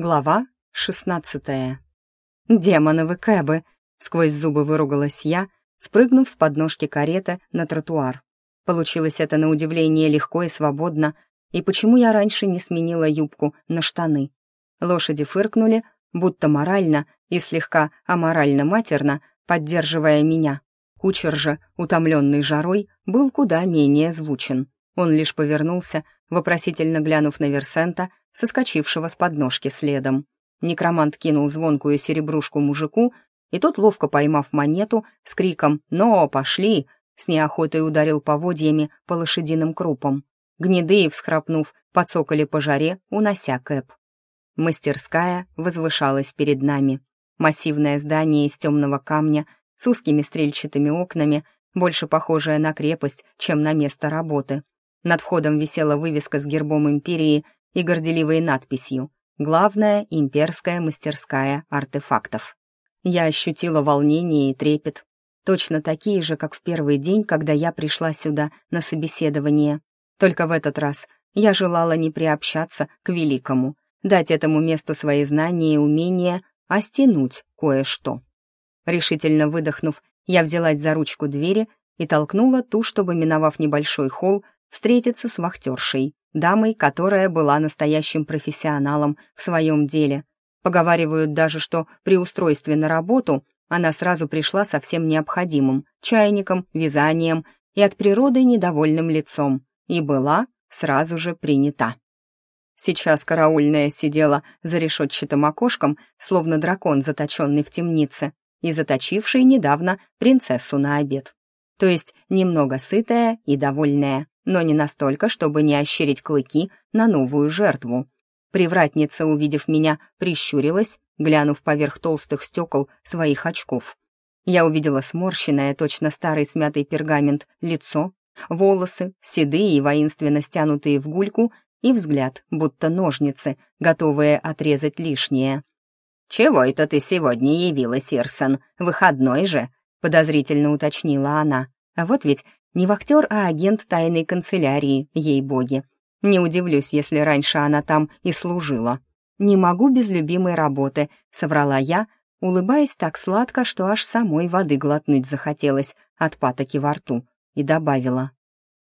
Глава шестнадцатая. «Демоновы кэбы!» — сквозь зубы выругалась я, спрыгнув с подножки кареты на тротуар. Получилось это на удивление легко и свободно, и почему я раньше не сменила юбку на штаны? Лошади фыркнули, будто морально и слегка аморально-матерно, поддерживая меня. Кучер же, утомленный жарой, был куда менее звучен. Он лишь повернулся, вопросительно глянув на Версента, соскочившего с подножки следом. Некромант кинул звонкую серебрушку мужику, и тот, ловко поймав монету, с криком «Но, пошли!» с неохотой ударил поводьями по лошадиным крупам. Гнедые, всхрапнув, подсокали по жаре, унося кэп. Мастерская возвышалась перед нами. Массивное здание из темного камня с узкими стрельчатыми окнами, больше похожее на крепость, чем на место работы. Над входом висела вывеска с гербом империи и горделивой надписью «Главная имперская мастерская артефактов». Я ощутила волнение и трепет, точно такие же, как в первый день, когда я пришла сюда на собеседование. Только в этот раз я желала не приобщаться к великому, дать этому месту свои знания и умения, а стянуть кое-что. Решительно выдохнув, я взялась за ручку двери и толкнула ту, чтобы, миновав небольшой холл, встретиться с вахтершей, дамой, которая была настоящим профессионалом в своем деле. Поговаривают даже, что при устройстве на работу она сразу пришла со всем необходимым — чайником, вязанием и от природы недовольным лицом, и была сразу же принята. Сейчас караульная сидела за решетчатым окошком, словно дракон, заточенный в темнице, и заточивший недавно принцессу на обед. То есть немного сытая и довольная но не настолько, чтобы не ощерить клыки на новую жертву. Привратница, увидев меня, прищурилась, глянув поверх толстых стекол своих очков. Я увидела сморщенное, точно старый смятый пергамент, лицо, волосы, седые и воинственно стянутые в гульку, и взгляд, будто ножницы, готовые отрезать лишнее. «Чего это ты сегодня явилась, Ирсон? Выходной же?» — подозрительно уточнила она. А вот ведь не вахтер, а агент тайной канцелярии, ей-боги. Не удивлюсь, если раньше она там и служила. «Не могу без любимой работы», — соврала я, улыбаясь так сладко, что аж самой воды глотнуть захотелось от патоки во рту, и добавила.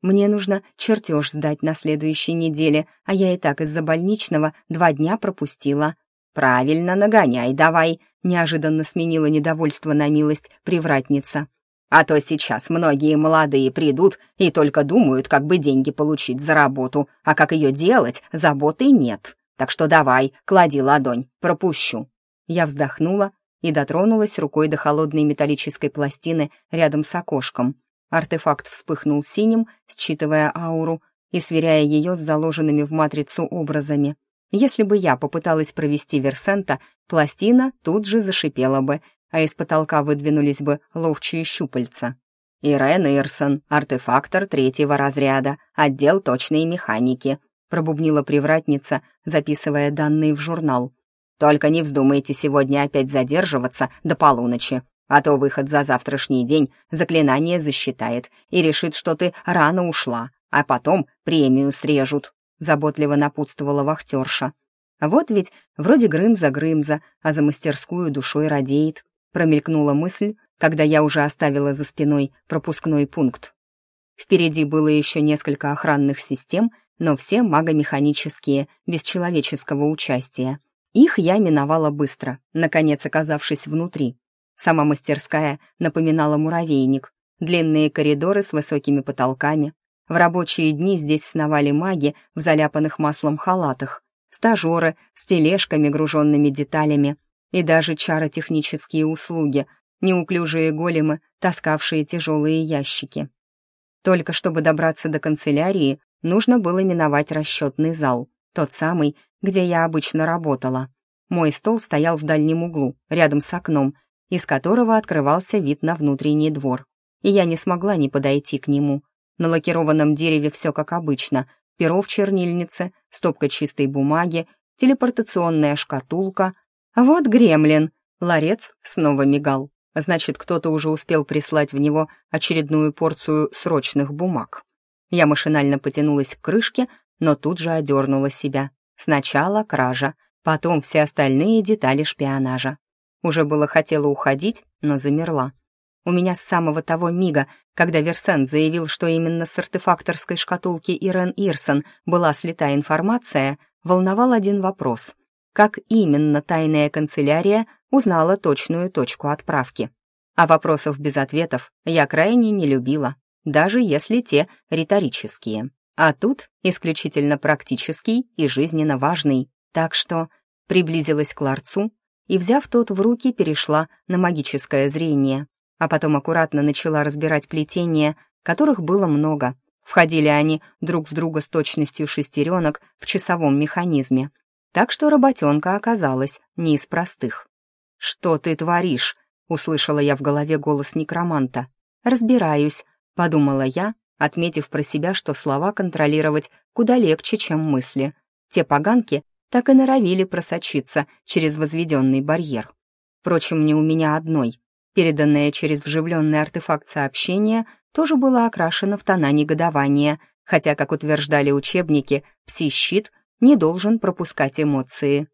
«Мне нужно чертеж сдать на следующей неделе, а я и так из-за больничного два дня пропустила». «Правильно, нагоняй давай», — неожиданно сменила недовольство на милость привратница. А то сейчас многие молодые придут и только думают, как бы деньги получить за работу, а как ее делать, заботы нет. Так что давай, клади ладонь, пропущу». Я вздохнула и дотронулась рукой до холодной металлической пластины рядом с окошком. Артефакт вспыхнул синим, считывая ауру и сверяя ее с заложенными в матрицу образами. Если бы я попыталась провести Версента, пластина тут же зашипела бы, а из потолка выдвинулись бы ловчие щупальца. «Ирен Ирсон, артефактор третьего разряда, отдел точной механики», пробубнила привратница, записывая данные в журнал. «Только не вздумайте сегодня опять задерживаться до полуночи, а то выход за завтрашний день заклинание засчитает и решит, что ты рано ушла, а потом премию срежут», заботливо напутствовала вахтерша. Вот ведь вроде Грымза-Грымза, а за мастерскую душой радеет промелькнула мысль, когда я уже оставила за спиной пропускной пункт. Впереди было еще несколько охранных систем, но все магомеханические, без человеческого участия. Их я миновала быстро, наконец оказавшись внутри. Сама мастерская напоминала муравейник. Длинные коридоры с высокими потолками. В рабочие дни здесь сновали маги в заляпанных маслом халатах, стажеры с тележками, груженными деталями, и даже чаротехнические услуги, неуклюжие големы, таскавшие тяжелые ящики. Только чтобы добраться до канцелярии, нужно было миновать расчетный зал, тот самый, где я обычно работала. Мой стол стоял в дальнем углу, рядом с окном, из которого открывался вид на внутренний двор. И я не смогла не подойти к нему. На лакированном дереве все как обычно. Перо в чернильнице, стопка чистой бумаги, телепортационная шкатулка, «Вот гремлин!» Ларец снова мигал. Значит, кто-то уже успел прислать в него очередную порцию срочных бумаг. Я машинально потянулась к крышке, но тут же одернула себя. Сначала кража, потом все остальные детали шпионажа. Уже было хотела уходить, но замерла. У меня с самого того мига, когда Версент заявил, что именно с артефакторской шкатулки Ирен Ирсон была слита информация, волновал один вопрос. Как именно тайная канцелярия узнала точную точку отправки? А вопросов без ответов я крайне не любила, даже если те риторические. А тут исключительно практический и жизненно важный, так что приблизилась к ларцу и, взяв тот в руки, перешла на магическое зрение а потом аккуратно начала разбирать плетения, которых было много. Входили они друг в друга с точностью шестеренок в часовом механизме. Так что работенка оказалась не из простых. «Что ты творишь?» — услышала я в голове голос некроманта. «Разбираюсь», — подумала я, отметив про себя, что слова контролировать куда легче, чем мысли. Те поганки так и норовили просочиться через возведенный барьер. Впрочем, не у меня одной. Переданное через вживленный артефакт сообщения тоже было окрашено в тона негодования, хотя, как утверждали учебники, пси-щит не должен пропускать эмоции.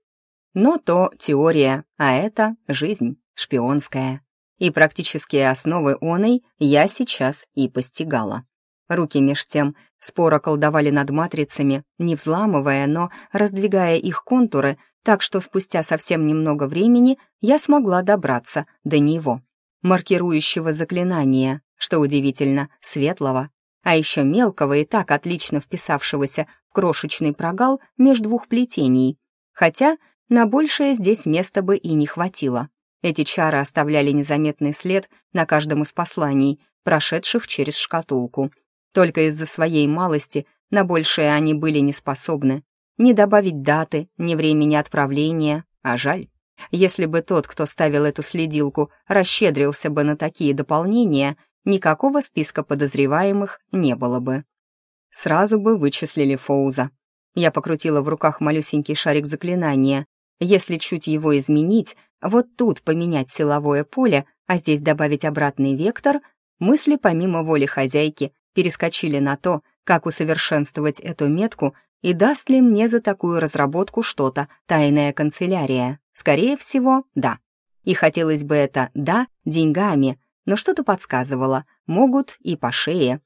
Но то теория, а это жизнь шпионская. И практические основы оной я сейчас и постигала. Руки меж тем споро колдовали над матрицами, не взламывая, но раздвигая их контуры, так что спустя совсем немного времени я смогла добраться до него маркирующего заклинания, что удивительно, светлого, а еще мелкого и так отлично вписавшегося крошечный прогал между двух плетений, хотя на большее здесь места бы и не хватило. Эти чары оставляли незаметный след на каждом из посланий, прошедших через шкатулку. Только из-за своей малости на большее они были не способны. Не добавить даты, ни времени отправления, а жаль. Если бы тот, кто ставил эту следилку, расщедрился бы на такие дополнения, никакого списка подозреваемых не было бы. Сразу бы вычислили Фоуза. Я покрутила в руках малюсенький шарик заклинания. Если чуть его изменить, вот тут поменять силовое поле, а здесь добавить обратный вектор, мысли помимо воли хозяйки перескочили на то, как усовершенствовать эту метку и даст ли мне за такую разработку что-то тайная канцелярия. Скорее всего, да. И хотелось бы это «да» деньгами, но что-то подсказывало, могут и по шее.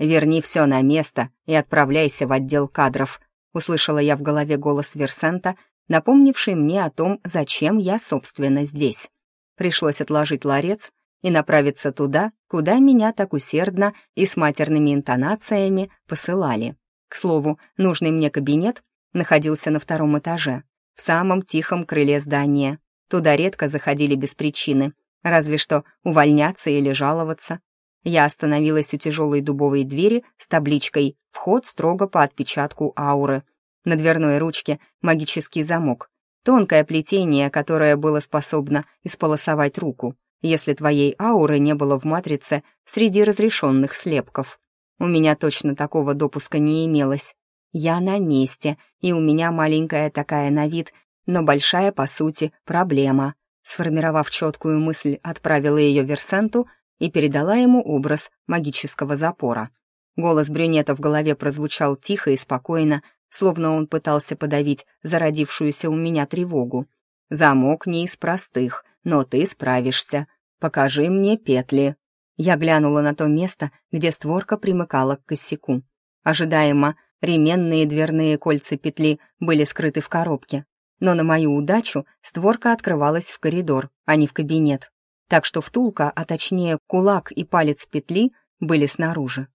«Верни все на место и отправляйся в отдел кадров», услышала я в голове голос Версента, напомнивший мне о том, зачем я, собственно, здесь. Пришлось отложить ларец и направиться туда, куда меня так усердно и с матерными интонациями посылали. К слову, нужный мне кабинет находился на втором этаже, в самом тихом крыле здания. Туда редко заходили без причины, разве что увольняться или жаловаться. Я остановилась у тяжелой дубовой двери с табличкой «Вход строго по отпечатку ауры». На дверной ручке магический замок. Тонкое плетение, которое было способно исполосовать руку, если твоей ауры не было в матрице среди разрешенных слепков. У меня точно такого допуска не имелось. Я на месте, и у меня маленькая такая на вид, но большая, по сути, проблема. Сформировав четкую мысль, отправила ее Версенту и передала ему образ магического запора. Голос брюнета в голове прозвучал тихо и спокойно, словно он пытался подавить зародившуюся у меня тревогу. «Замок не из простых, но ты справишься. Покажи мне петли». Я глянула на то место, где створка примыкала к косяку. Ожидаемо, Ременные дверные кольца петли были скрыты в коробке. Но на мою удачу створка открывалась в коридор, а не в кабинет. Так что втулка, а точнее кулак и палец петли, были снаружи.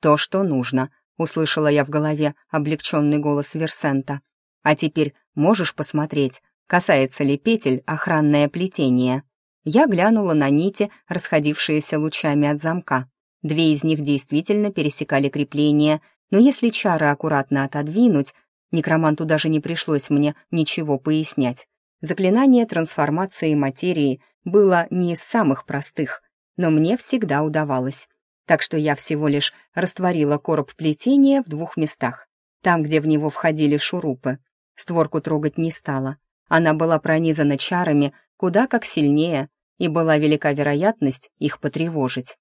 «То, что нужно», — услышала я в голове облегченный голос Версента. «А теперь можешь посмотреть, касается ли петель охранное плетение?» Я глянула на нити, расходившиеся лучами от замка. Две из них действительно пересекали крепление, но если чары аккуратно отодвинуть, некроманту даже не пришлось мне ничего пояснять. Заклинание трансформации материи было не из самых простых, но мне всегда удавалось. Так что я всего лишь растворила короб плетения в двух местах. Там, где в него входили шурупы. Створку трогать не стала. Она была пронизана чарами куда как сильнее, и была велика вероятность их потревожить.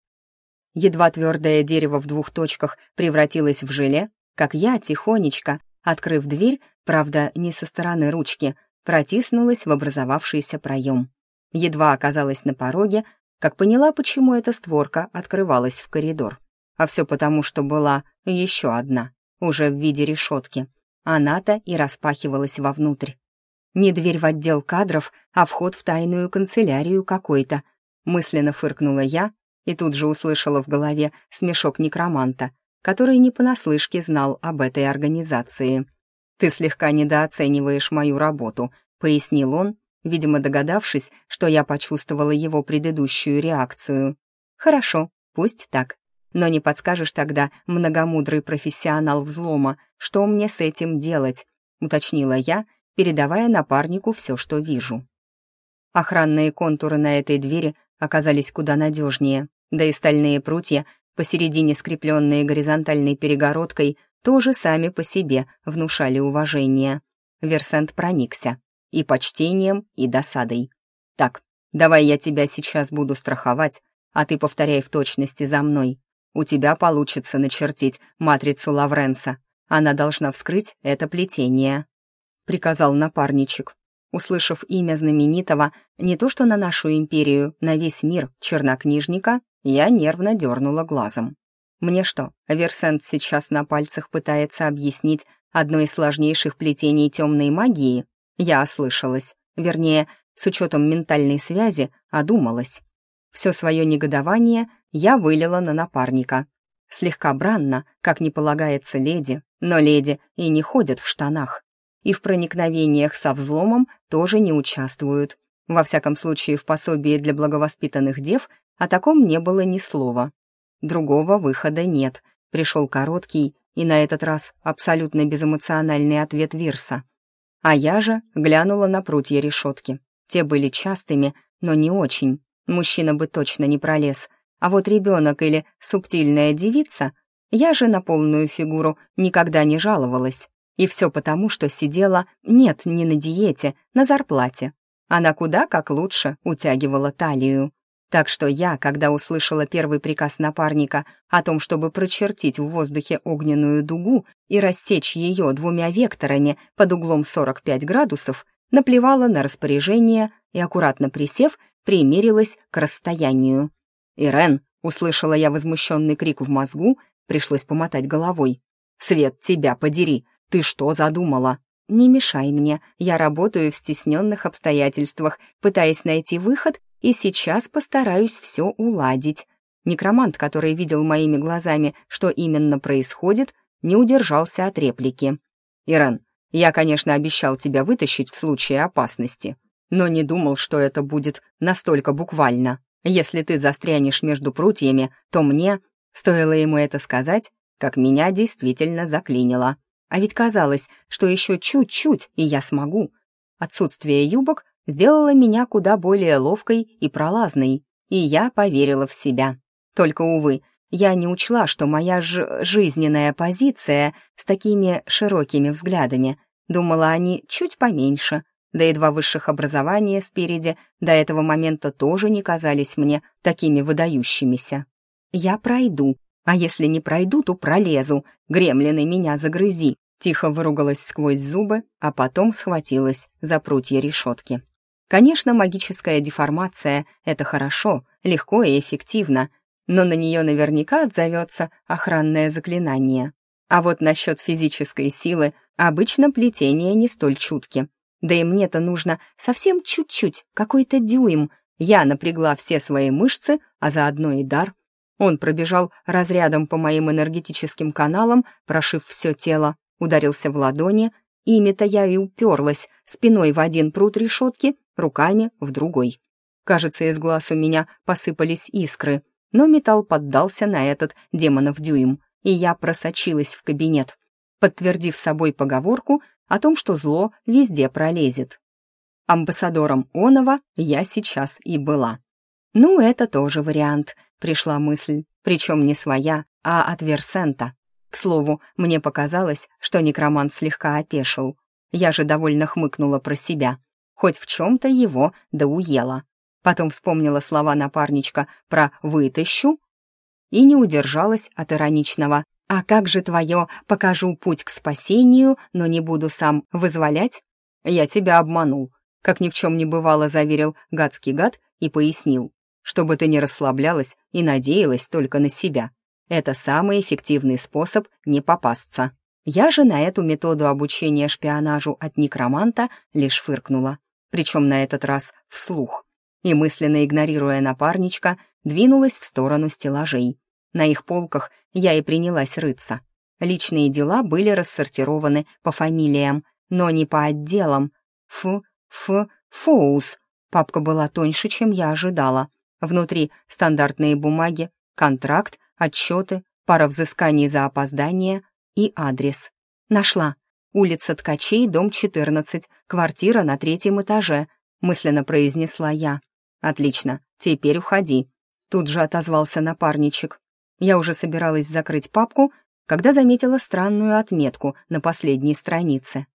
Едва твердое дерево в двух точках превратилось в желе, как я тихонечко, открыв дверь, правда, не со стороны ручки, протиснулась в образовавшийся проем. Едва оказалась на пороге, как поняла, почему эта створка открывалась в коридор. А все потому, что была еще одна, уже в виде решетки. Она-то и распахивалась вовнутрь. Не дверь в отдел кадров, а вход в тайную канцелярию какой-то. Мысленно фыркнула я и тут же услышала в голове смешок некроманта, который не понаслышке знал об этой организации. «Ты слегка недооцениваешь мою работу», — пояснил он, видимо, догадавшись, что я почувствовала его предыдущую реакцию. «Хорошо, пусть так. Но не подскажешь тогда, многомудрый профессионал взлома, что мне с этим делать?» — уточнила я, передавая напарнику все, что вижу. Охранные контуры на этой двери оказались куда надежнее, да и стальные прутья, посередине скрепленные горизонтальной перегородкой, тоже сами по себе внушали уважение. Версент проникся и почтением, и досадой. «Так, давай я тебя сейчас буду страховать, а ты повторяй в точности за мной. У тебя получится начертить матрицу Лавренса. Она должна вскрыть это плетение», — приказал напарничек. Услышав имя знаменитого, не то что на нашу империю, на весь мир чернокнижника, я нервно дернула глазом. Мне что, Версент сейчас на пальцах пытается объяснить одно из сложнейших плетений темной магии? Я ослышалась. Вернее, с учетом ментальной связи, одумалась. Все свое негодование я вылила на напарника. Слегка бранно, как не полагается леди, но леди и не ходят в штанах и в проникновениях со взломом тоже не участвуют. Во всяком случае, в пособии для благовоспитанных дев о таком не было ни слова. Другого выхода нет. Пришел короткий и на этот раз абсолютно безэмоциональный ответ Вирса. А я же глянула на прутья решетки. Те были частыми, но не очень. Мужчина бы точно не пролез. А вот ребенок или субтильная девица, я же на полную фигуру никогда не жаловалась. И все потому, что сидела, нет, не на диете, на зарплате. Она куда как лучше утягивала талию. Так что я, когда услышала первый приказ напарника о том, чтобы прочертить в воздухе огненную дугу и рассечь ее двумя векторами под углом 45 градусов, наплевала на распоряжение и, аккуратно присев, примерилась к расстоянию. «Ирен!» — услышала я возмущенный крик в мозгу, пришлось помотать головой. «Свет, тебя подери! «Ты что задумала?» «Не мешай мне, я работаю в стесненных обстоятельствах, пытаясь найти выход, и сейчас постараюсь все уладить». Некромант, который видел моими глазами, что именно происходит, не удержался от реплики. «Иран, я, конечно, обещал тебя вытащить в случае опасности, но не думал, что это будет настолько буквально. Если ты застрянешь между прутьями, то мне...» Стоило ему это сказать, как меня действительно заклинило. А ведь казалось, что еще чуть-чуть, и я смогу. Отсутствие юбок сделало меня куда более ловкой и пролазной, и я поверила в себя. Только, увы, я не учла, что моя ж жизненная позиция с такими широкими взглядами. Думала, они чуть поменьше, да и два высших образования спереди до этого момента тоже не казались мне такими выдающимися. Я пройду, а если не пройду, то пролезу. Гремлины меня загрызи. Тихо выругалась сквозь зубы, а потом схватилась за прутья решетки. Конечно, магическая деформация — это хорошо, легко и эффективно, но на нее наверняка отзовется охранное заклинание. А вот насчет физической силы обычно плетение не столь чутки. Да и мне-то нужно совсем чуть-чуть, какой-то дюйм. Я напрягла все свои мышцы, а заодно и дар. Он пробежал разрядом по моим энергетическим каналам, прошив все тело, ударился в ладони, ими-то я и уперлась, спиной в один пруд решетки, руками в другой. Кажется, из глаз у меня посыпались искры, но металл поддался на этот демонов дюйм, и я просочилась в кабинет, подтвердив собой поговорку о том, что зло везде пролезет. Амбассадором Онова я сейчас и была. Ну, это тоже вариант, пришла мысль, причем не своя, а от Версента. К слову, мне показалось, что некромант слегка опешил. Я же довольно хмыкнула про себя. Хоть в чем-то его да уела. Потом вспомнила слова напарничка про «вытащу» и не удержалась от ироничного «А как же твое «покажу путь к спасению, но не буду сам вызволять»?» «Я тебя обманул», — как ни в чем не бывало заверил гадский гад и пояснил, чтобы ты не расслаблялась и надеялась только на себя. Это самый эффективный способ не попасться. Я же на эту методу обучения шпионажу от некроманта лишь фыркнула, причем на этот раз вслух, и мысленно игнорируя напарничка, двинулась в сторону стеллажей. На их полках я и принялась рыться. Личные дела были рассортированы по фамилиям, но не по отделам. Ф, Ф, Фоус. Папка была тоньше, чем я ожидала. Внутри стандартные бумаги, контракт, отчеты, пара взысканий за опоздание, и адрес. Нашла. Улица Ткачей, дом 14, квартира на третьем этаже, мысленно произнесла я. Отлично, теперь уходи. Тут же отозвался напарничек. Я уже собиралась закрыть папку, когда заметила странную отметку на последней странице.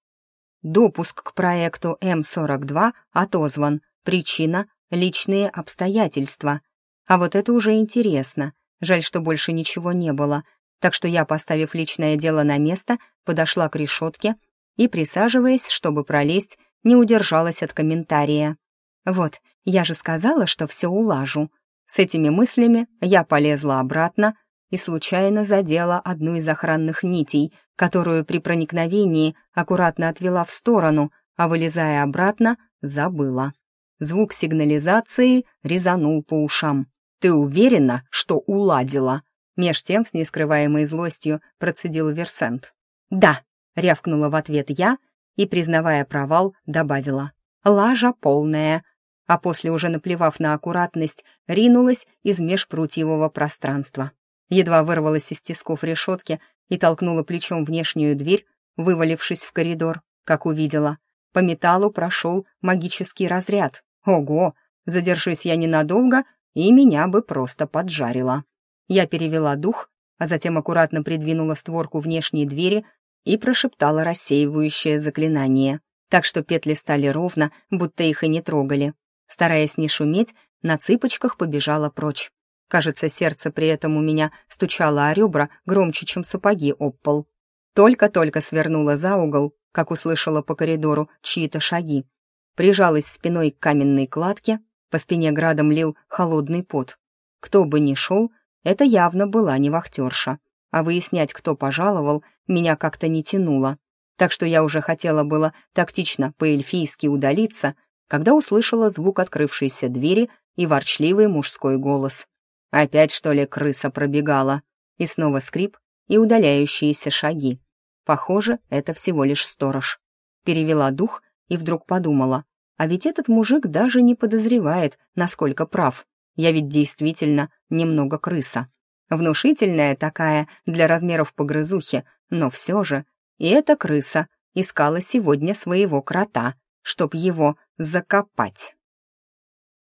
Допуск к проекту М42 отозван. Причина — личные обстоятельства. А вот это уже интересно. Жаль, что больше ничего не было — так что я, поставив личное дело на место, подошла к решетке и, присаживаясь, чтобы пролезть, не удержалась от комментария. «Вот, я же сказала, что все улажу». С этими мыслями я полезла обратно и случайно задела одну из охранных нитей, которую при проникновении аккуратно отвела в сторону, а вылезая обратно, забыла. Звук сигнализации резанул по ушам. «Ты уверена, что уладила?» Меж тем, с нескрываемой злостью, процедил Версент. «Да», — рявкнула в ответ я и, признавая провал, добавила. «Лажа полная», а после, уже наплевав на аккуратность, ринулась из межпрутьевого пространства. Едва вырвалась из тисков решетки и толкнула плечом внешнюю дверь, вывалившись в коридор, как увидела. По металлу прошел магический разряд. Ого! Задержись я ненадолго, и меня бы просто поджарило. Я перевела дух, а затем аккуратно придвинула створку внешней двери и прошептала рассеивающее заклинание, так что петли стали ровно, будто их и не трогали. Стараясь не шуметь, на цыпочках побежала прочь. Кажется, сердце при этом у меня стучало о ребра громче, чем сапоги об пол. Только-только свернула за угол, как услышала по коридору чьи-то шаги. Прижалась спиной к каменной кладке, по спине градом лил холодный пот. Кто бы ни шел, это явно была не вахтерша, а выяснять, кто пожаловал, меня как-то не тянуло. Так что я уже хотела было тактично по-эльфийски удалиться, когда услышала звук открывшейся двери и ворчливый мужской голос. Опять, что ли, крыса пробегала? И снова скрип и удаляющиеся шаги. Похоже, это всего лишь сторож. Перевела дух и вдруг подумала, а ведь этот мужик даже не подозревает, насколько прав. Я ведь действительно немного крыса. Внушительная такая для размеров погрызухи, но все же. И эта крыса искала сегодня своего крота, чтоб его закопать.